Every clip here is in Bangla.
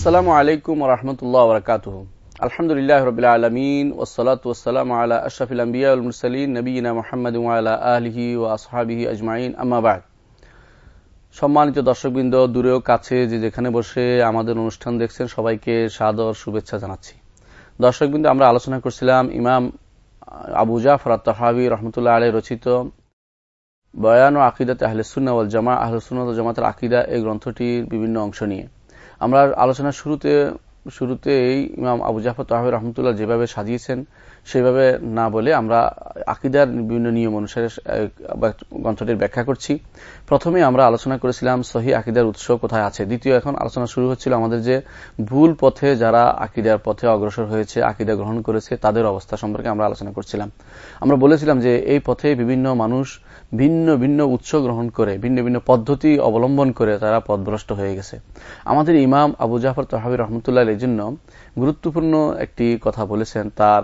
আসসালামু আলাইকুম রহমতুল্লাহ বরকাত আলহামদুলিল্লাহ রবিল আলমিন ওসলাত ওসালাম আলা আশরাফিল আম্বিয়া মুরসালিন নবীনা মোহাম্মদ আলা আলহি ও আসহাবিহি আজমাইন আম্মাবাদ সম্মানিত দর্শকবৃন্দ দূরেও কাছে যে যেখানে বসে আমাদের অনুষ্ঠান দেখছেন, সবাইকে সাদর শুভেচ্ছা জানাচ্ছি। দর্শকবৃন্দ, আমরা আলোচনা করছিলাম ইমাম আবু জাফর তহাবি রহমতুল্লাহ আলী রচিত বয়ান ও আকিদাতে আহলেসুন্না ওয়াল জামা আহলসুন্না জামাতের আকিদা এই গ্রন্থটির বিভিন্ন অংশ নিয়ে। আমরা আলোচনার শুরুতে, শুরুতেই ইমাম আবু জাফর তাহির রহমতুল্লাহ যেভাবে সাজিয়েছেন, সেভাবে না বলে আমরা আকিদার বিভিন্ন নিয়ম অনুসারে গ্রন্থটির ব্যাখ্যা করছি। প্রথমে আমরা আলোচনা করেছিলাম সহি আকিদার উৎস কোথায় আছে। দ্বিতীয়, এখন আলোচনা শুরু হচ্ছিল আমাদের যে ভুল পথে যারা আকিদার পথে অগ্রসর হয়েছে, আকিদা গ্রহণ করেছে, তাদের অবস্থা সম্পর্কে আমরা আলোচনা করছিলাম। আমরা বলেছিলাম যে এই পথে বিভিন্ন মানুষ ভিন্ন ভিন্ন উৎস গ্রহণ করে, ভিন্ন ভিন্ন পদ্ধতি অবলম্বন করে তারা পথভ্রষ্ট হয়ে গেছে। আমাদের ইমাম আবু জাফর তহাবি রহমতুল্লাহ এই জন্য গুরুত্বপূর্ণ একটি কথা বলেছেন তার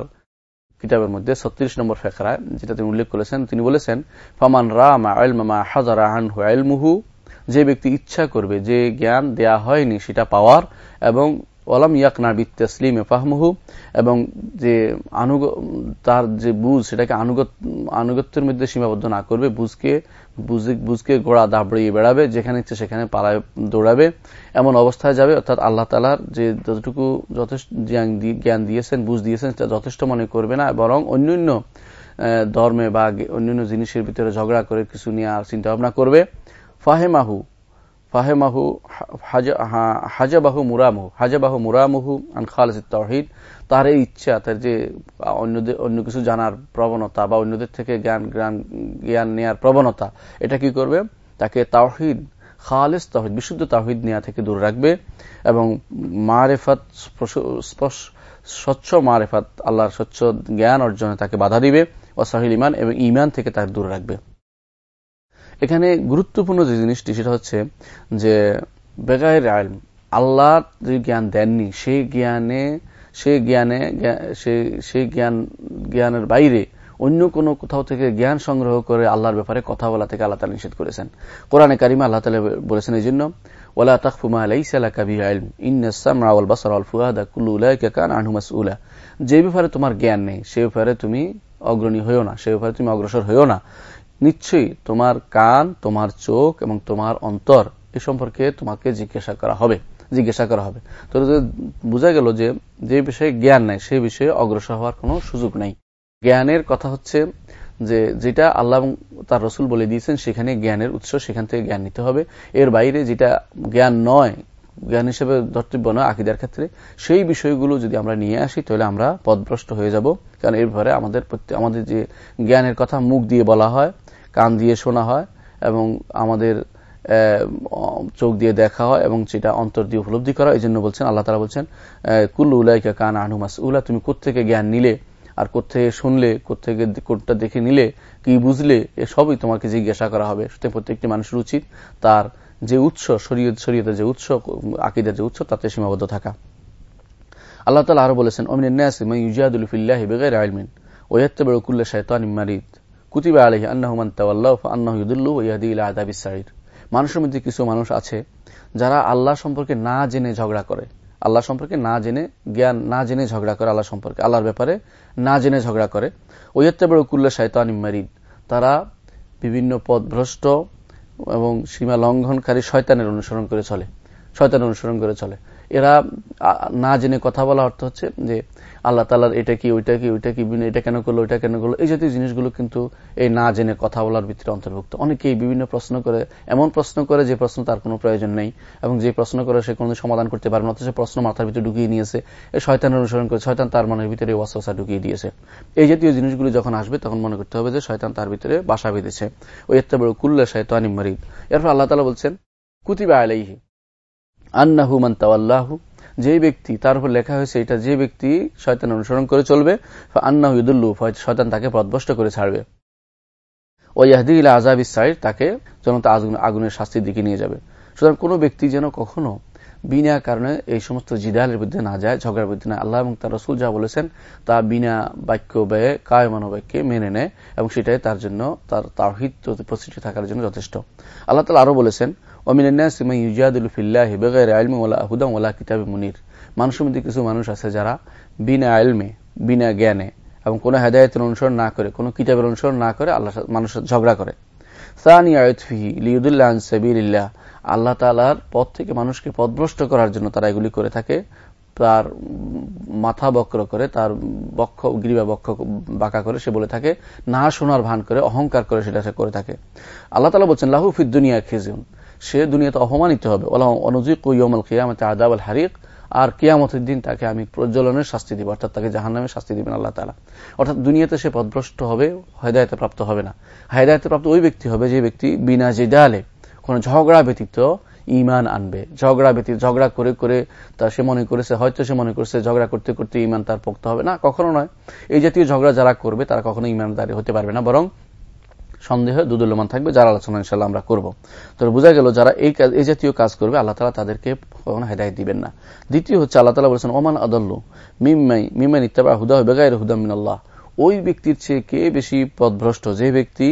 কিতাবের মধ্যে, ছত্রিশ নম্বর ফেকরায় যেটা তিনি উল্লেখ করেছেন। তিনি বলেছেন, ফামান রামা আলমামা হাজার আহানহু আলমুহু যে ব্যক্তি ইচ্ছা করবে, যে জ্ঞান দেয়া হয়নি সেটা পাওয়ার এবং ওলাম ইয়াকনা বিত্তাসলিমে ফাহমহু, এবং যে আনুগ, তার যে বুঝ, সেটাকে আনুগত, আনুগত্যের মধ্যে সীমাবদ্ধ না করবে, বুঝকে বুঝকে গোড়া দাবড়িয়ে বেড়াবে, যেখানে ইচ্ছে সেখানে পাড়ায় দৌড়াবে, এমন অবস্থায় যাবে, অর্থাৎ আল্লাহ তালার যে যতটুকু যথেষ্ট জ্ঞান দিয়েছেন, বুঝ দিয়েছেন, সেটা যথেষ্ট মনে করবে না, বরং অন্যান্য ধর্মে বা অন্যান্য জিনিসের ভিতরে ঝগড়া করে কিছু নিয়ে আর চিন্তা ভাবনা করবে। ফাহেমাহু ফাহেমাহু হাজাবাহু মুরামহু হাজাবাহু মুরামহু আন খালেজ তহিদ তার এই ইচ্ছা, তার যে, অন্যদের, অন্য কিছু জানার প্রবণতা বা অন্যদের থেকে জ্ঞান জ্ঞান জ্ঞান নেয়ার প্রবণতা, এটা কি করবে? তাকে তাওহিদ, খালেস তাহিদ বিশুদ্ধ তাহিদ নেয়া থেকে দূর রাখবে এবং মারেফাত স্বচ্ছ মারেফাত, আল্লাহর স্বচ্ছ জ্ঞান অর্জনে তাকে বাধা দিবে। ওসাহিল ইমান এবং ইমান থেকে তাকে দূর রাখবে। এখানে গুরুত্বপূর্ণ যে জিনিসটি, সেটা হচ্ছে যে বেগায়ের আলম আল্লাহ যে জ্ঞান দেননি সেই জ্ঞানে সেই জ্ঞানে সেই জ্ঞান, জ্ঞানের বাইরে অন্য কোনো কোথাও থেকে জ্ঞান সংগ্রহ করে আল্লাহর ব্যাপারে কথা বলা থেকে আল্লাহ তালা নিষেধ করেছেন। কোরআনে কারিমা আল্লাহ তালা বলেছেন এই জন্য ওলা তাকফুমা যে ব্যাপারে তোমার জ্ঞান নেই, সে ব্যাপারে তুমি অগ্রণী হইও না, সে ব্যাপারে তুমি অগ্রসর হইও না। নিশ্চয়ই তোমার কান, তোমার চোখ এবং তোমার অন্তর এ সম্পর্কে তোমাকে জিজ্ঞাসা করা হবে, জিজ্ঞাসা করা হবে। তো বোঝা গেল যে যে বিষয়ে জ্ঞান নেই সেই বিষয়ে অগ্রসর হওয়ার কোনো সুযোগ নেই। জ্ঞানের কথা হচ্ছে যে, যেটা আল্লাহ তার রসুল বলে দিয়েছেন, সেখানে জ্ঞানের উৎস, সেখান থেকে জ্ঞান নিতে হবে। এর বাইরে যেটা জ্ঞান নয় জ্ঞান হিসেবে ধর্তব্য নয়, আকিদার ক্ষেত্রে। সেই বিষয়গুলো যদি আমরা নিয়ে আসি, তাহলে আমরা পদভ্রষ্ট হয়ে যাব। কারণ এর ব্যাপারে আমাদের আমাদের যে জ্ঞানের কথা মুখ দিয়ে বলা হয়, কান দিয়ে শোনা হয়, এবং আমাদের চোখ দিয়ে দেখা হয়, এবং সেটা অন্তর দিয়ে উপলব্ধি করা এই জন্য বলছেন, আল্লাহ তালা বলছেন কুল্লু উলাইকা কান আনুমাস উলা তুমি কোথেকে জ্ঞান নিলে, আর কোথেকে শুনলে কোথেকে কোনটা দেখে নিলে, কি বুঝলে এসবই তোমাকে জিজ্ঞাসা করা হবে। সুতরাং প্রত্যেকটি মানুষের উচিত তার যে উৎস, শরীয়ত, শরীয়তের যে উৎস, আকিদের যে উৎস, তাতে সীমাবদ্ধ থাকা। আল্লাহ তালা আরও বলেছেন অমিন মানুষের মধ্যে কিছু মানুষ আছে, যারা আল্লাহ সম্পর্কে না জেনে ঝগড়া করে। আল্লাহ সম্পর্কে না জেনে জ্ঞান, না জেনে ঝগড়া করে আল্লাহ সম্পর্কে। আল্লাহর ব্যাপারে না জেনে ঝগড়া করে। ওয়াত্তাবে কুল্লা শায়তান মারিদ। তারা বিভিন্ন পদভ্রষ্ট এবং সীমা লঙ্ঘনকারী শয়তানের অনুসরণ করে চলে, শয়তানের অনুসরণ করে চলে। এরা না জেনে কথা বলা অর্থ হচ্ছে যে আল্লাহ তালার এটা কি, ওইটা কি ওইটা কি এটা কেন করল, ওইটা কেন করল, এই জাতীয় জিনিসগুলো কিন্তু এই না জেনে কথা বলার ভিতরে অন্তর্ভুক্ত। অনেকেই বিভিন্ন প্রশ্ন করে, এমন প্রশ্ন করে যে প্রশ্ন তার কোনো প্রয়োজন নেই, এবং যে প্রশ্ন করে সে কোনো সমাধান করতে পারবে না, অথচ প্রশ্ন মাথার ভিতরে ঢুকিয়ে নিয়েছে এই শয়তানের অনুসরণ করে, শয়তান তার মনের ভিতরে ওয়াসা ঢুকিয়ে দিয়েছে। এই জাতীয় জিনিসগুলো যখন আসবে, তখন মনে করতে হবে যে শয়তান তার ভিতরে বাসা বেঁধেছে। ওই একটা বড় কুল্লা শয়তান মারিদ। এরপর আল্লাহ তালা বলছেন, কুতিবা আলাইহি আন্নাহু মান যে ব্যক্তি, তার উপর লেখা হয়েছে এটা যে ব্যক্তি শয়তান অনুসরণ করে চলবে আন্না ইদুল্লু শয়তান তাকে পদভষ্ট করে ছাড়বে। ও ইয়াহদিল আজাব ইসাইড তাকে জনতা আগুনের শাস্তির দিকে নিয়ে যাবে। সুতরাং কোনো ব্যক্তি যেন কখনো বিনা কারণে এই সমস্ত জিদালের বিরুদ্ধে না যায়, ঝগড়ার বিরুদ্ধে না। আল্লাহ এবং তার রসুল যা বলেছেন, তা বিনা বাক্য ব্যয়ে কায় মনোবাক্যে মেনে নেয় এবং সেটাই তার জন্য, তার তাহিদ প্রতিষ্ঠিত থাকার জন্য যথেষ্ট। আল্লাহ তালা আরও বলেছেন মুনির মানুষের মধ্যে কিছু মানুষ আছে যারা বিনা আলমে বিনা জ্ঞানে এবং কোনো হেদায়তের অনুসরণ না করে, কোনো কিতাবের অনুসরণ না করে আল্লাহ মানুষের ঝগড়া করে। সানি আয়তফিহি লিউদুল্লাহ সাবিল্লাহ আল্লাহ তালার পথ থেকে মানুষকে পথভ্রষ্ট করার জন্য তারা এগুলি করে থাকে। তার মাথা বক্র করে, তার বক্ষ, গ্রীবা বক্ষ বাঁকা করে সে বলে থাকে, না শোনার ভান করে, অহংকার করে সেটা করে থাকে। আল্লাহ তালা বলছেন লাহুফিদ দুনিয়া খেজুন। সে দুনিয়াতে অপমানিত হবে। ওলা অনুজিক ইয়মাল কিয়ামতে আদাব আল হারিক। আর কিয়ামতের দিন তাকে আমি প্রজ্বলনের শাস্তি দিব, অর্থাৎ তাকে জাহান্নামে শাস্তি দিবেন আল্লাহ তালা অর্থাৎ দুনিয়াতে সে পদভ্রষ্ট হবে হেদায়তে প্রাপ্ত হবে না। হেদায়তে প্রাপ্ত ওই ব্যক্তি হবে যে ব্যক্তি বিনা জেদালে কোন ঝগড়া ব্যতীত ইমান আনবে। ঝগড়া ব্যতীত, ঝগড়া করে করে তা সে মনে করেছে, হয়তো সে মনে করেছে ঝগড়া করতে করতে ইমান তার পোক্ত হবে। না, কখনো নয়। এই জাতীয় ঝগড়া যারা করবে তারা কখনো ইমানদারি হতে পারবে না, বরং সন্দেহ দুদুল্যমান থাকবে, যারা আলোচনা ইনশাল্লাহ আমরা করব। তো বোঝা গেল যারা এই কাজ, এই জাতীয় কাজ করবে, আল্লাহ তালা তাদেরকে কখনো হেদায়ত দিবেন না। দ্বিতীয় হচ্ছে আল্লাহ তালা বলেছেন, ওমান আদল্লু মিম্মাই মিম্মাই ইত্তাবা হুদা বেগায়ের হুদা মিনাল্লাহ। ওই ব্যক্তির চেয়ে কে বেশি পদভ্রষ্ট যে ব্যক্তি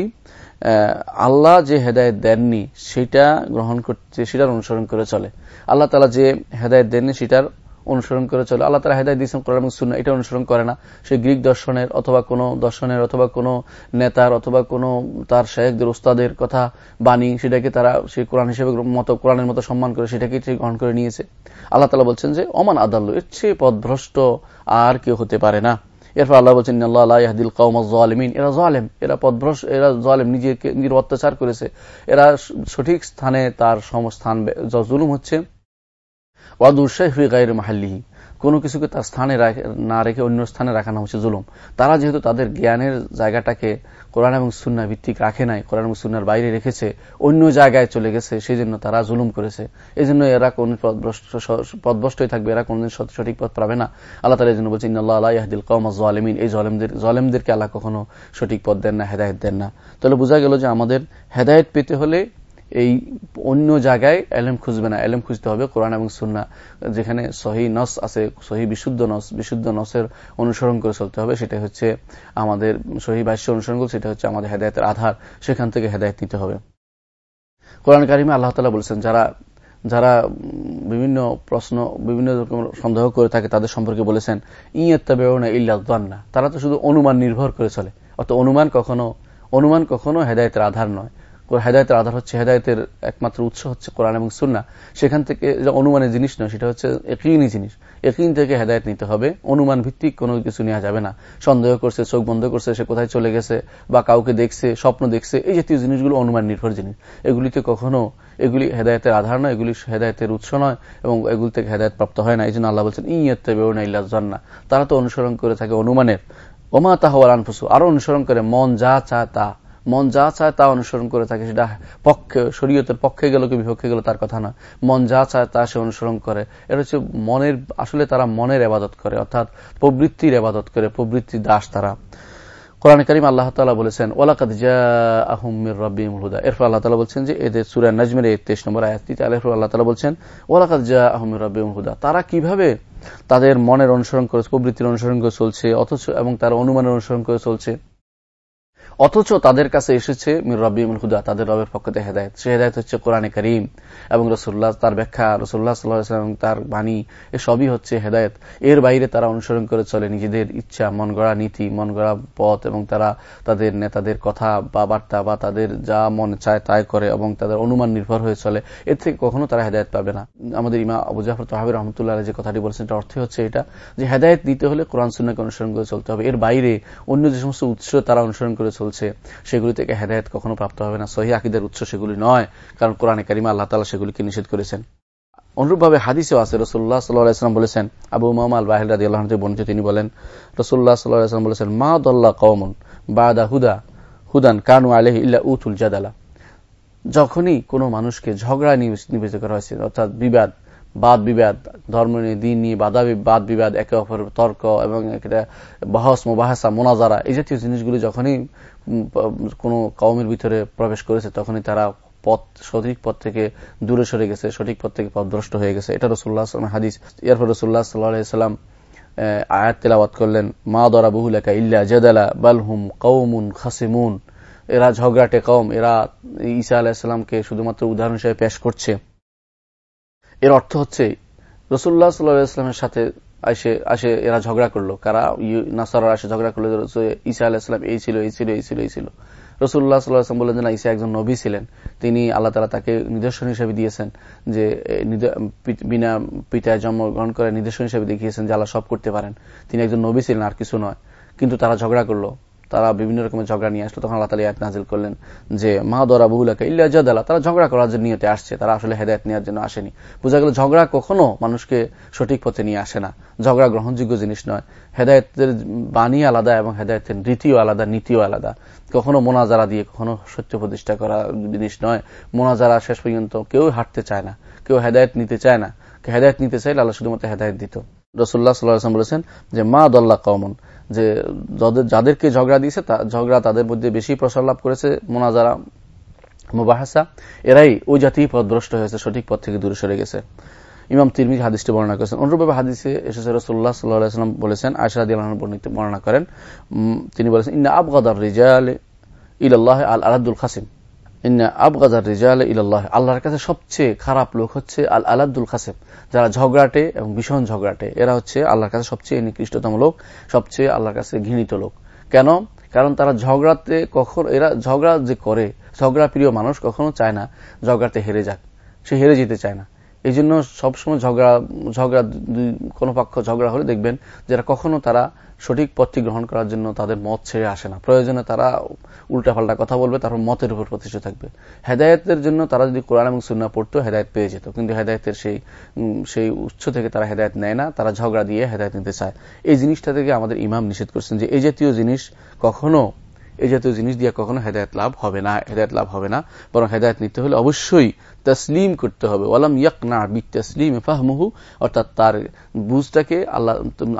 আল্লাহ যে হেদায়ত দেননি, সেটা গ্রহণ করতে, সেটার অনুসরণ করে চলে। আল্লাহ তালা যে হেদায়ত দেননি, সেটার অনুসরণ করে চলে। আল্লাহ তালা হেদায় দিয়েছেন কোরআন এবং সুন্না এটা অনুসরণ করে না। সে গ্রিক দর্শনের অথবা কোন দর্শনের অথবা কোন নেতার অথবা কোন তার শেখদের উস্তাদের কথা বাণী, সেটাকে তারা সে কোরআন হিসেবে মতো, কোরআনের মতো সম্মান করে সেটাকে সে গ্রহণ করে নিয়েছে। আল্লাহ তালা বলছেন যে অমান আদাল্য এর পদভ্রষ্ট আর কেউ হতে পারে না। এরপর আল্লাহ বলছেন আল্লাহদিল কৌমিন এরা জলেম এরা পদভ্রস এরা জলেম নিজেকে নিজের অত্যাচার করেছে। এরা সঠিক স্থানে তার সমস্থান জুলুম হচ্ছে মাহাল্লিহি। কোনো কিছুকে তার স্থানে না রেখে অন্য স্থানে রাখানো হচ্ছে জুলুম। তারা যেহেতু তাদের জ্ঞানের জায়গাটাকে কোরআন এবং সুন্না ভিত্তিক রাখে নাই, কোরআন এবং সুন্নার বাইরে রেখেছে, অন্য জায়গায় চলে গেছে সেই জন্য তারা জুলুম করেছে। এই জন্য এরা কোন পদভ্রষ্টই থাকবে, এরা কোনদিন সঠিক পথ পাবে না। আল্লাহ তালা জন্য বলছেন আল্লাহ আল্লাহদিল কৌম জলেমিন এই জলেমদের, জলেমদেরকে আল্লাহ কখনো সঠিক পথ দেন না, হেদায়ত দেন না। তাহলে বোঝা গেল যে আমাদের হেদায়ত পেতে হলে এই অন্য জায়গায় এলেম খুঁজবে না। এলেম খুঁজতে হবে কোরআন এবং সুন্না, যেখানে সহি নস আছে, সহি বিশুদ্ধ নস, বিশুদ্ধ নসের অনুসরণ করে চলতে হবে। সেটা হচ্ছে আমাদের সহি ভাষ্য অনুসরণ করে সেটা হচ্ছে আমাদের হেদায়তের আধার। সেখান থেকে হেদায়ত নিতে হবে। কোরআন কারিমে আল্লাহ তালা বলছেন, যারা যারা বিভিন্ন প্রশ্ন, বিভিন্ন রকম সন্দেহ করে থাকে তাদের সম্পর্কে বলেছেন ইয়ত্তা বেরোনা ইল্লাহ তারা তো শুধু অনুমান নির্ভর করে চলে। অত অনুমান কখনো অনুমান কখনো হেদায়তের আধার নয়। হেদায়তের আধার হচ্ছে হেদায়তের একমাত্র উৎস হচ্ছে কোরআন এবং সুন্না সেখান থেকে অনুমানের জিনিস নয়, সেটা হচ্ছে একইনি জিনিস। একইন থেকে হেদায়ত নিতে হবে। অনুমান ভিত্তিক কোনো কিছু নেওয়া যাবে না। সন্দেহ করছে, চোখ বন্ধ করছে, সে কোথায় চলে গেছে বা কাউকে দেখছে, স্বপ্ন দেখছে, এই জাতীয় জিনিসগুলো অনুমান নির্ভর জিনিস। এগুলিতে কখনো, এগুলি হেদায়তের আধার নয়, এগুলি হেদায়তের উৎস নয় এবং এগুলি থেকে হেদায়ত প্রাপ্ত হয় না। এই জন্য আল্লাহ বলছেন ইয়ত্তে বেউনা জন্না তারা তো অনুসরণ করে থাকে অনুমানের। ওমা তাহওয়াল আনফুসু, আরও অনুসরণ করে, মন যা চা তা। মন যা চায় তা অনুসরণ করে থাকে, সেটা পক্ষে, শরীয়তের পক্ষে গেল কি বিপক্ষে গেল তার কথা না। মন যা চায় তা সে অনুসরণ করে। এটা হচ্ছে মনের, আসলে তারা মনের এবাদত করে, অর্থাৎ প্রবৃত্তির এবাদত করে, প্রবৃত্তির দাস তারা। কোরআন করিম আল্লাহ তালা বলেছেন ওলাকাত আহমির রব্বিম হুদা। এরপর আল্লাহ তালা বলছেন যে, এদের সুরা নজমের তেইশ নম্বর আয়াতটিতে আলহ আল্লাহ তালা বলছেন ওলাকাত জা আহমির রব্বিম হুদা। তারা কীভাবে তাদের মনের অনুসরণ করে, প্রবৃত্তির অনুসরণ করে চলছে, অথচ এবং তারা অনুমানের অনুসরণ করে চলছে? অথচ তাদের কাছে এসেছে মির রবিমুল হুদা, তাদের রবের পক্ষ থেকে হেদায়ত। সে হেদায়ত হচ্ছে কোরআনে করিম এবং রসুল্লাহ তার ব্যাখ্যা রসুল্লাহ সাল্লাহ তার বাণী এসবই হচ্ছে হেদায়ত। এর বাইরে তারা অনুসরণ করে চলে নিজেদের ইচ্ছা, মন গড়া নীতি, মন গড়া পথ এবং তারা তাদের নেতাদের কথা বা বার্তা বা তাদের যা মন চায় তাই করে এবং তাদের অনুমান নির্ভর হয়ে চলে। এর থেকে কখনো তারা হেদায়ত পাবে না। আমাদের ইমা আবু জাফর তহাবির রহমতুল্লাহ যে কথাটি বলেছেন এটা অর্থ হচ্ছে এটা যে হেদায়ত দিতে হলে কোরআন সুন্নাকে অনুসরণ করে চলতে হবে। এর বাইরে অন্য যে সমস্ত উৎস তারা অনুসরণ করে চলছে, সেগুলি থেকে হেদায়ত কখনো প্রাপ্ত হবে না। সহি আকিদের উৎস সেগুলি নয়, কারণ কোরআনে কারিমা আল্লাহ তালা সেগুলিকে নিষেধ করেছেন। অনুরূপভাবে হাদিসেও আছে রসুল্লাহ সাল্লাহাম বলেছেন, আবু মোহাম্মদ বাহির রাজি আল্লাহ বর্ণিত, তিনি বলেন রসুল্লাহ সাল্লাহাম বলেছেন, মা দল্লা কৌমন বাদা হুদা, হুদান কানু আলহ ইল্লা উথুল জাদালা। যখনই কোনো মানুষকে ঝগড়া নিবেচিত করা হয়েছে, অর্থাৎ বিবাদ বাদ বিবাদ, ধর্ম নিয়ে, দিন নিয়ে বাদা বাদ বিবাদ, একে অপর তর্ক এবং একটা বাহস, মোবাহাসা, মোনাজারা এই জাতীয় জিনিসগুলি যখনই কোনো কওমের ভিতরে প্রবেশ করেছে, তখনই তারা পথ, সঠিক পথ থেকে দূরে সরে গেছে, সঠিক পথ থেকে পথভ্রষ্ট হয়ে গেছে। এটা রসুল্লাহ আসলাম হাদিস। এরপর রসুল্লাহ সাল্লাম আয়াত তেলাওয়াত করলেন, মা দরা বহু লেখা ইল্লা জেদালা বালহুম কৌমুন খাসিমুন। এরা ঝগড়াটে কম এরা ঈসা আলাহিসাল্লামকে শুধুমাত্র উদাহরণ হিসেবে পেশ করছে। এর অর্থ হচ্ছে রসুল্লাহ সাল্লাহামের সাথে আসে আসে এরা ঝগড়া করল। কারা? নাসারা আসে ঝগড়া করল ঈসা আলাহিসাম এই ছিল এই ছিল এই ছিল এই ছিল। রসুল্লাহ সাল্লাহাম বললেন যে না, ঈসা একজন নবী ছিলেন। তিনি আল্লাহ তালা তাকে নিদর্শন হিসেবে দিয়েছেন যে বিনা পিতায় জন্মগ্রহণ করে নিদর্শন হিসেবে দেখিয়েছেন যে আল্লাহ সব করতে পারেন। তিনি একজন নবী ছিলেন, আর কিছু নয়। কিন্তু তারা ঝগড়া করল। তারা বিভিন্ন রকমের ঝগড়া নিয়ে আসলো। তখন আল্লাহ তালা ইয়াত নাজিল করলেন যে, মা দরা বহুলাকে ইল্লা জাদালা। তারা ঝগড়া করার জন্য নিয়তে আসছে। তারা আসলে হেদায়ত নেওয়ার জন্য আসেনি। বোঝা গেল ঝগড়া কখনো মানুষকে সঠিক পথে নিয়ে আসে না। ঝগড়া গ্রহণযোগ্য জিনিস নয়। হেদায়তের বাণী আলাদা এবং হেদায়তের রীতিও আলাদা, নীতিও আলাদা। কখনো মোনাজারা দিয়ে কখনো সত্য প্রতিষ্ঠা করা জিনিস নয়। মোনাজারা শেষ পর্যন্ত কেউ হাঁটতে চায় না, কেউ হেদায়ত নিতে চায় না। হেদায়ত নিতে চাইলে আল্লাহ শুধুমাত্র হেদায়ত দিত। রসুল্লাহ সাল্লাহ বলেছেন যে, মা দল্লা কমন যে যাদেরকে ঝগড়া দিয়েছে ঝগড়া তাদের মধ্যে বেশি প্রসার লাভ করেছে মোনাজারা, মুবাহাসা। এরাই ওই জাতি পথভ্রষ্ট হয়েছে, সঠিক পথ থেকে দূরে সরে গেছে। ইমাম তিরমিজ হাদিসটি বর্ণনা করেছেন। অনুরূপভাবে হাদিসে এসেছে রসুল্লাহ সাল্লাহাম বলেছেন আয়সারাদ বর্ণনা করেন। তিনি বলেছেন, ইন্না আবগাদার রিজাল ইল্লাহ আল আলাদুল খাসিম। আল্লাহর কাছে সবচেয়ে খারাপ লোক হচ্ছে আল আলাদুল খাসেম যারা ঝগড়াটে এবং ভীষণ ঝগড়াটে। এরা হচ্ছে আল্লাহর কাছে সবচেয়ে নিকৃষ্টতম লোক, সবচেয়ে আল্লাহর কাছে ঘৃণিত লোক। কেন? কারণ তারা ঝগড়াতে কখন, এরা ঝগড়া যে করে, ঝগড়া প্রিয় মানুষ কখনো চায় না ঝগড়াতে হেরে যাক। সে হেরে যেতে চায় না। এই জন্য সবসময় ঝগড়া ঝগড়া কোনো পক্ষ ঝগড়া হলে দেখবেন যারা কখনো তারা সঠিক পথটি গ্রহণ করার জন্য তাদের মত ছেড়ে আসে না। প্রয়োজনে তারা উল্টাপাল্টা কথা বলবে, তারপর মতের উপর প্রতিষ্ঠিত থাকবে। হেদায়তের জন্য তারা যদি কোরআন এবং সুন্না পড়তো, হেদায়ত পেয়ে যেত। কিন্তু হেদায়তের সেই সেই উৎস থেকে তারা হেদায়ত নেয় না, তারা ঝগড়া দিয়ে হেদায়ত নিতে চায়। এই জিনিসটা থেকে আমাদের ইমাম নিষেধ করছেন যে, এই জাতীয় জিনিস কখনো, এই জাতীয় জিনিস দিয়ে কখনো হেদায়ত লাভ হবে না, হেদায়ত লাভ হবে না। বরং হেদায়ত নিতে হলে অবশ্যই তসলিম করতে হবে। ওয়ালাম ইয়াক না বি তসলিম ফাহমহু, অর্থাৎ তার বুঝটাকে আল্লাহ,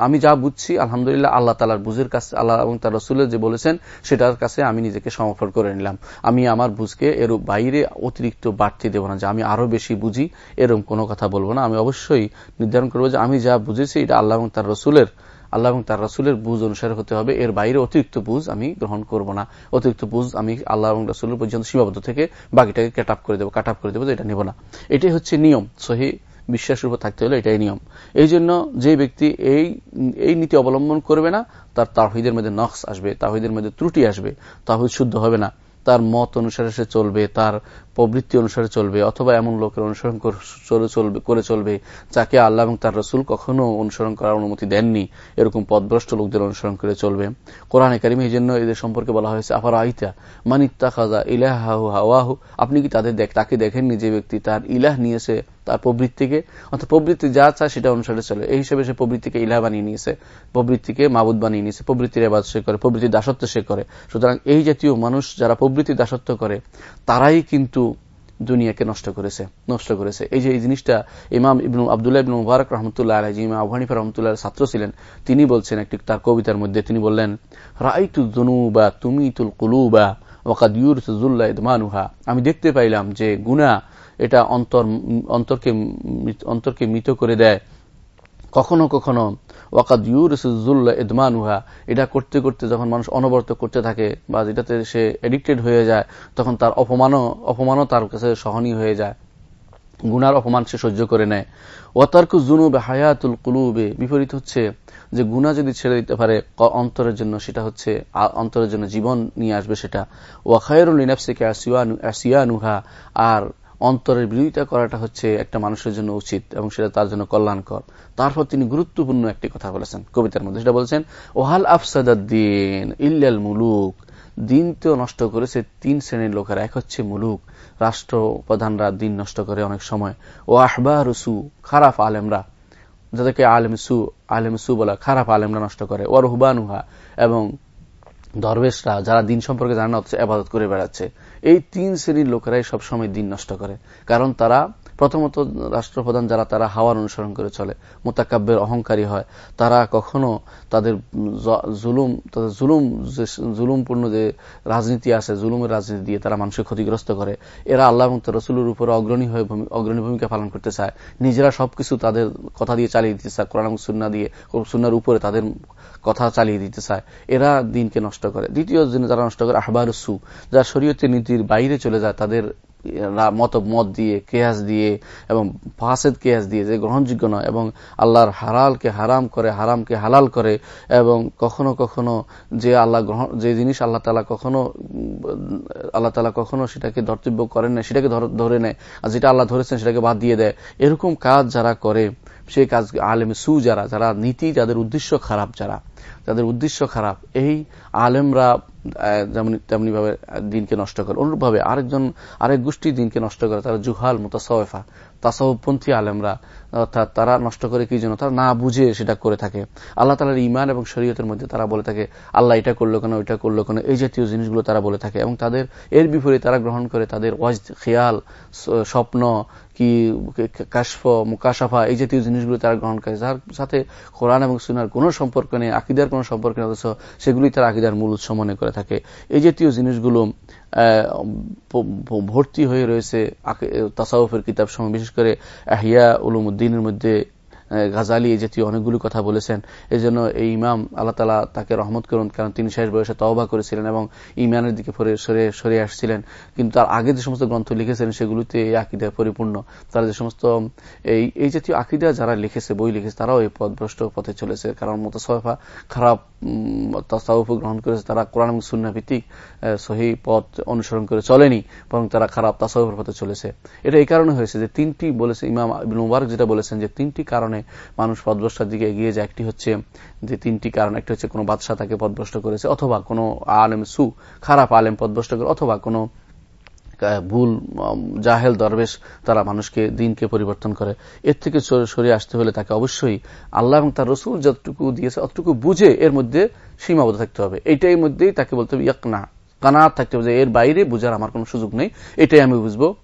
আমি যা বুঝছি, আলহামদুলিল্লাহ আল্লাহ তালার বুঝের কাছে, আল্লাহ এবং তার রসুলের যে বলেছেন, সেটার কাছে আমি নিজেকে সমর্পণ করে নিলাম। আমি আমার বুঝকে এর বাইরে অতিরিক্ত বাড়তি দেব না, যে আমি আরও বেশি বুঝি, এরকম কোনো কথা বলব না। আমি অবশ্যই নির্ধারণ করব যে আমি যা বুঝেছি, এটা আল্লাহ এবং তার রসুলের আল্লাহ এবং তার রাসুলের বুঝ অনুসারে হতে হবে। এর বাইরে অতিরিক্ত বুঝ আমি গ্রহণ করব না। অতিরিক্ত বুঝ আমি আল্লাহ এবং রাসুলের পর্যন্ত সীমাবদ্ধ থেকে বাকিটাকে কেট আপ করে দেবো কাট আপ করে দেবো এটা নেব না। এটাই হচ্ছে নিয়ম। সহি বিশ্বাসের উপর থাকতে হলে এটাই নিয়ম। এই জন্য যে ব্যক্তি এই এই নীতি অবলম্বন করবে না, তার তাহিদের মধ্যে নকশ আসবে তাহিদের মধ্যে ত্রুটি আসবে তাহিদ শুদ্ধ হবে না। তার মত অনুসারে সে চলবে, তার প্রবৃত্তি অনুসারে চলবে, অথবা এমন লোকের অনুসরণ করে চলবে যাকে আল্লাহ এবং তার রসুল কখনো অনুসরণ করার অনুমতি দেননি, এরকম পদভ্রষ্ট লোকদের অনুসরণ করে চলবে। কোরআন একাডেমি এই জন্য এদের সম্পর্কে বলা হয়েছে আফার আইতা মানিত্তা খাজা ইলাহাহু হাওয়াহু, আপনি কি তাদের তাকে দেখেননি যে ব্যক্তি তার ইলাহ নিয়েছে তার প্রবৃত্তিকে? অর্থাৎ প্রবৃত্তি যা চায় সেটা অনুসারে চলে। এই হিসেবে সে প্রবৃত্তিকে ইলাহ বানিয়ে নিয়েছে, প্রবৃত্তিকে মাবুদ বানিয়ে নিয়েছে, প্রবৃত্তির এবার সে করে, প্রবৃত্তির দাসত্ব সে করে। সুতরাং এই জাতীয় মানুষ যারা প্রবৃত্তির দাসত্ব করে, তারাই কিন্তু দুনিয়াকে নষ্ট করেছে নষ্ট করেছে। এই যে এই জিনিসটা ইমাম ইবনু আবদুল্লাহ ইবনু মুবারক রহমতুল্লাহ আলহ ইমাম আবহানিফা রহমতুল্লাহ ছাত্র ছিলেন, তিনি বলছেন একটি তার কবিতার মধ্যে, তিনি বললেন রাইতু জনু বা তুমি তুল কুলুবা ওকাদ ইউরজুল্লাহ ইদমানুহা। আমি দেখতে পাইলাম যে গুনা এটা অন্তর, অন্তরকে অন্তরকে মৃত করে দেয়। কখনো কখনো ওয়াকাদ ইউরসুল্লাহ ইদমানুহা, এটা করতে করতে যখন মানুষ অনবরত করতে থাকে বা যেটাতে সে এডিক্টেড হয়ে যায়, তখন তার অপমানও অপমানও তার কাছে সহনীয় হয়ে যায়। গুনার অপমান সে সহ্য করে নেয়। ওয়াতার্কু জুনুবে হায়াতুল কুলুবে, বিপরীত হচ্ছে যে গুণা যদি ছেড়ে দিতে পারে অন্তরের জন্য সেটা হচ্ছে অন্তরের জন্য জীবন নিয়ে আসবে সেটা। ওয়াখায়রুল ইনাফসিকে আর অন্তরের বিরোধিতা করাটা হচ্ছে একটা মানুষের জন্য উচিত এবং সেটা তার জন্য কল্যাণকর। তারপর তিনি গুরুত্বপূর্ণ একটি কথা বলেছেন কবিতার মধ্যে। সেটা বলছেন, ওহাল আফসাদিন ইল্লাল মুলুক। দিন তো নষ্ট করেছে তিন শ্রেণির লোকেরা। এক হচ্ছে মুলুক। রাষ্ট্র প্রধানরা দিন নষ্ট করে অনেক সময়। ও আহবা রসু খারাপ আলেমরা। যাদেরকে আলেম সু আলেম সু বলা খারাপ আলেমরা নষ্ট করে। ও রুহবানুহা। এবং দরবেশরা যারা দিন সম্পর্কে জানে না, অথচ আবাদত করে বেড়াচ্ছে। এই তিন শ্রেণির লোকেরাই সবসময় দিন নষ্ট করে। কারণ তারা প্রথমত রাষ্ট্রপ্রধান যারা, তারা হাওয়ার অনুসরণ করে চলে মোতাকাব্যের অহংকারী হয়। তারা কখনো তাদের জুলুম তাদের জুলুম জুলুমপূর্ণ যে রাজনীতি আছে, জুলুমের রাজনীতি দিয়ে তারা মানুষকে ক্ষতিগ্রস্ত করে। এরা আল্লাহ এবং রসুলের উপর অগ্রণী হয়ে অগ্রণী ভূমিকা পালন করতে চায়। নিজেরা সবকিছু তাদের কথা দিয়ে চালিয়ে দিতে চায়। কোরআন সুন্না দিয়ে, সুন্নার উপরে তাদের কথা চালিয়ে দিতে চায়। এরা দিনকে নষ্ট করে। দ্বিতীয় দিনে যারা নষ্ট করে আহবার সু যারা শরীয়তের নীতির বাইরে চলে যায়, তাদের মত মত দিয়ে, কেয়াস দিয়ে এবং ফাসেদ কেয়াস দিয়ে যে গ্রহণযোগ্য নয় এবং আল্লাহর হারালকে হারাম করে, হারামকে হালাল করে এবং কখনো কখনো যে আল্লাহ গ্রহণ যে জিনিস আল্লাহ তালা কখনো, আল্লাহ তালা কখনো সেটাকে ধর্তব্য করেন না সেটাকে ধরে নেয়। আর যেটা আল্লাহ ধরেছেন সেটাকে বাদ দিয়ে দেয়। এরকম কাজ যারা করে সেই কাজ আলেম সু যারা যারা নীতি, যাদের উদ্দেশ্য খারাপ যারা, যাদের উদ্দেশ্য খারাপ, এই আলেমরা যেমন তেমনি ভাবে দিনকে নষ্ট করে। অনুরূপভাবে আরেকজন, আরেক গোষ্ঠী দিনকে নষ্ট করে, তারা জুহাল, মোতাসওয়েফা। তাসাউপন্থী আলেমরা, অর্থাৎ তারা নষ্ট করে কি জন্য? তারা না বুঝে সেটা করে থাকে। আল্লাহ তালার ইমান এবং শরীয়তের মধ্যে তারা বলে থাকে, আল্লাহ এটা করল কেন, ওইটা করল কেন, এই জাতীয় জিনিসগুলো তারা বলে থাকে এবং তাদের, এর বিপরীতে তারা গ্রহণ করে তাদের ওয়াজ খেয়াল স্বপ্ন, কি কাশফ, মুকাশাফা, এই জাতীয় জিনিসগুলো তারা গ্রহণ করে। যার সাথে কোরআন এবং সুনার কোনো সম্পর্ক নেই, আকিদার কোনো সম্পর্ক নেই, অথচ সেগুলি তারা আকিদার মূল উৎস মনে করে থাকে। এই জাতীয় জিনিসগুলো ভর্তি হয়ে রয়েছে তাসাউফের কিতাব সময় বিশেষ করে আহিয়া উলুমুদ্দিনের মধ্যে গাজালি এই জাতীয় অনেকগুলি কথা বলেছেন। এই জন্য এই ইমাম আল্লাহ তালা তাকে রহমত করুন, কারণ তিনি শেষ বয়সে তওবা করেছিলেন এবং ইমানের দিকে সরে সরে আসছিলেন। কিন্তু তার আগে যে সমস্ত গ্রন্থ লিখেছেন সেগুলিতে এই আকিদা পরিপূর্ণ। তারা যে সমস্ত, এই এই জাতীয় আকিদা যারা লিখেছে, বই লিখেছে, তারাও এই পথভ্রষ্ট পথে চলেছে। কারণ মোতাসফা খারাপ তাসাউফ গ্রহণ করেছে, তারা কোরআন সুন্না ভিত্তিক সহি পথ অনুসরণ করে চলেনি, বরং তারা খারাপ তাসাউফের পথে চলেছে। এটা এই কারণে হয়েছে যে তিনটি বলেছে, ইমাম মুবারক যেটা বলেছেন যে তিনটি কারণে মানুষ পদভ্রষ্টার দিকে এগিয়ে যায়। একটি হচ্ছে যে তিনটি কারণ, একটা হচ্ছে কোনো বাদশাহ তাকে পদভ্রষ্ট করেছে, অথবা কোনো আলেম, সু, খারাপ আলেম পদভ্রষ্ট করে, অথবা কোনো ভুল জাহেল দরবেশ তারা মানুষকে, দিনকে পরিবর্তন করে। এর থেকে সরে আসতে হলে তাকে অবশ্যই আল্লাহ এবং তার রসুল যতটুকু দিয়েছে, অতটুকু বুঝে এর মধ্যে সীমাবদ্ধ থাকতে হবে। এইটাই মধ্যেই তাকে বলতে হবে ইয়াক না কানাত থাকতে হবে যে এর বাইরে বুঝার আমার কোনো সুযোগ নেই। এটাই আমি বুঝব।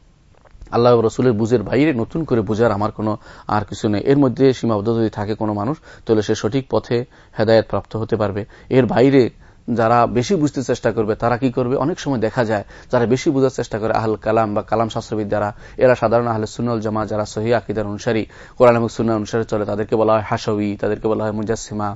আল্লাহ রসুলের বুঝের বাইরে নতুন করে বুঝার আমার কোনো আর কিছু নেই। এর মধ্যে সীমাবদ্ধ যদি থাকে কোনো মানুষ, তাহলে সে সঠিক পথে হেদায়ত প্রাপ্ত হতে পারবে। এর বাইরে যারা বেশি বুঝতে চেষ্টা করবে, তারা কি করবে? অনেক সময় দেখা যায়, যারা বেশি বুঝার চেষ্টা করে, আহল কালাম বা কালাম শাস্ত্রবিদ শাস্ত্রবিদ্যারা, এরা সাধারণ আহলে সুনল জামা যারা সহি আকিদার অনুসারী, কোরআন এবং সুন্নার অনুসারে চলে, তাদেরকে বলা হয় হাসবি তাদেরকে বলা হয় মুজাসিমা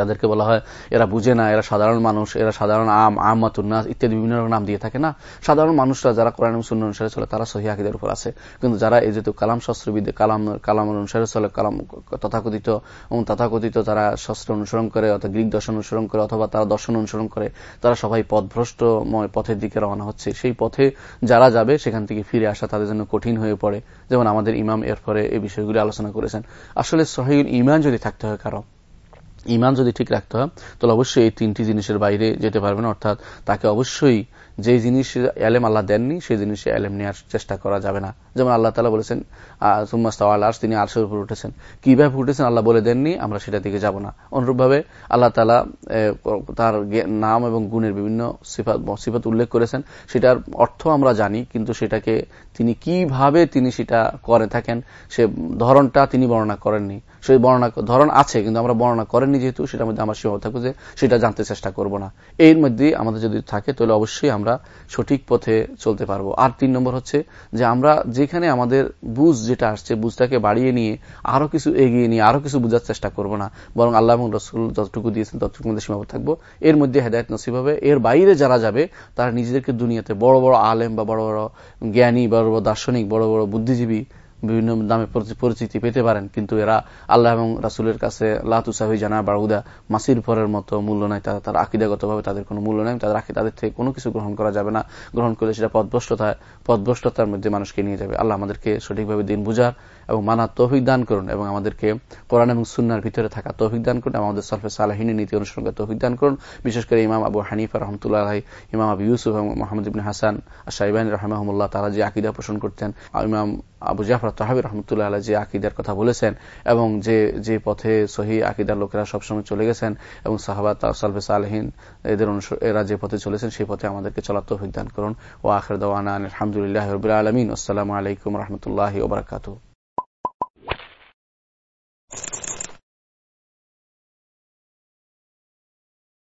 তাদেরকে বলা হয়, এরা বুঝে না, এরা সাধারণ মানুষ, এরা সাধারণ আম আমাতুন্নাস ইত্যাদি বিভিন্ন রকম নাম দিয়ে থাকে না। সাধারণ মানুষরা যারা কোরআন সুন্ন অনুসারে চলে, তারা সহি আকিদের উপর আছে। কিন্তু যারা এই যেহেতু কালাম শাস্ত্রবিদে, কালাম কালাম অনুসারে চলে, কালাম তথাকথিত এবং তথাকথিত তারা শাস্ত্র অনুসরণ করে অথবা গ্রিক দর্শন অনুসরণ করে অথবা তারা দর্শন অনুসরণ করে, তারা সবাই পথভ্রষ্টময় পথের দিকে রওনা হচ্ছে। সেই পথে যারা যাবে, সেখান থেকে ফিরে আসা তাদের জন্য কঠিন হয়ে পড়ে। যেমন আমাদের ইমাম এর পরে এই বিষয়গুলি আলোচনা করেছেন। আসলে সহিউল ইমান যদি থাকতে হয় কারণ ইমান যদি ঠিক রাখতে হয়, তাহলে অবশ্যই এই তিনটি জিনিসের বাইরে যেতে পারবে না। অর্থাৎ তাকে অবশ্যই যে জিনিস এলেম আল্লাহ দেননি, সেই জিনিসে এলেম নেওয়ার চেষ্টা করা যাবে না। যেমন আল্লাহ তালা বলেছেন আর্স তিনি আরশের উপর উঠেছেন। কীভাবে উঠেছেন? আল্লাহ বলে দেননি, আমরা সেটা দিকে যাব না। অনুরূপভাবে আল্লাহ তালা তার নাম এবং গুণের বিভিন্ন সিফাত উল্লেখ করেছেন। সেটার অর্থ আমরা জানি, কিন্তু সেটাকে তিনি কীভাবে তিনি সেটা করে থাকেন, সে ধরনটা তিনি বর্ণনা করেননি। সেই বর্ণনা ধরন আছে, কিন্তু আমরা বর্ণনা করেননি যেহেতু, সেটার মধ্যে আমার সীমা থাকব যে সেটা জানতে চেষ্টা করব না। এর মধ্যে আমাদের যদি থাকে, তাহলে অবশ্যই আমরা সঠিক পথে চলতে পারব। আর তিন নম্বর হচ্ছে যে আমরা যেখানে আমাদের বুঝ যেটা আসছে, বুঝটাকে বাড়িয়ে নিয়ে আরও কিছু এগিয়ে নিয়ে আরও কিছু বোঝার চেষ্টা করব না। বরং আল্লাহ এবং রসুল যতটুকু দিয়েছেন ততটুকু মধ্যে সীমাবদ্ধ থাকব। এর মধ্যে হেদায়ত নসিব হবে। এর বাইরে যারা যাবে, তারা নিজেদেরকে দুনিয়াতে বড় বড় আলেম বা বড় বড় জ্ঞানী, বড় বড় দার্শনিক, বড় বড় বুদ্ধিজীবী বিভিন্ন নামে পরিচিতি পেতে পারেন, কিন্তু এরা আল্লাহ এবং রাসুলের কাছে লাতুসাহি জানা বাড়ুদা মাসির পরের মতো মূল্য নাই তারা তার আকিদাগতভাবে তাদের কোনো মূল্য নেই, তাদের আকি তাদের থেকে কোনো কিছু গ্রহণ করা যাবে না। গ্রহণ করলে সেটা পদভ্রষ্টতায় পদভ্রষ্টতার মধ্যে মানুষকে নিয়ে যাবে। আল্লাহ আমাদেরকে সঠিকভাবে দিন বুঝার এবং মানার তৌফিক দান করুন এবং আমাদেরকে কোরআন এবং সুন্নার ভিতরে থাকা তৌফিক দান করুন আমাদের সলফে সালাহিনী নীতি অনুসরণ করে তৌফিক দান করুন। বিশেষ করে ইমাম আবু হানিফা রহমতুল্লাহ ইমাম আবু ইউসুফ এবং মোহাম্মদ ইবিন হাসান সাইবান রহমাহমুল্লাহ তারা যে আকিদা পোষণ করতেন, ইমাম আবু জাফর তহাবি রহমতুল্লাহ আল্লাহ যে আকিদার কথা বলেছেন এবং যে যে পথে সহি আকিদার লোকেরা সবসময় চলে গেছেন এবং সাহাবা সালফে সালহীন এদের এরা যে পথে চলেছেন সেই পথে আমাদেরকে চলার তৌফিক করুন। ও আখের দাওয়ানা আলহামদুলিল্লাহ আলমিন। আসসালামু আলাইকুম রহমতুল্লাহ ওবরাকাতু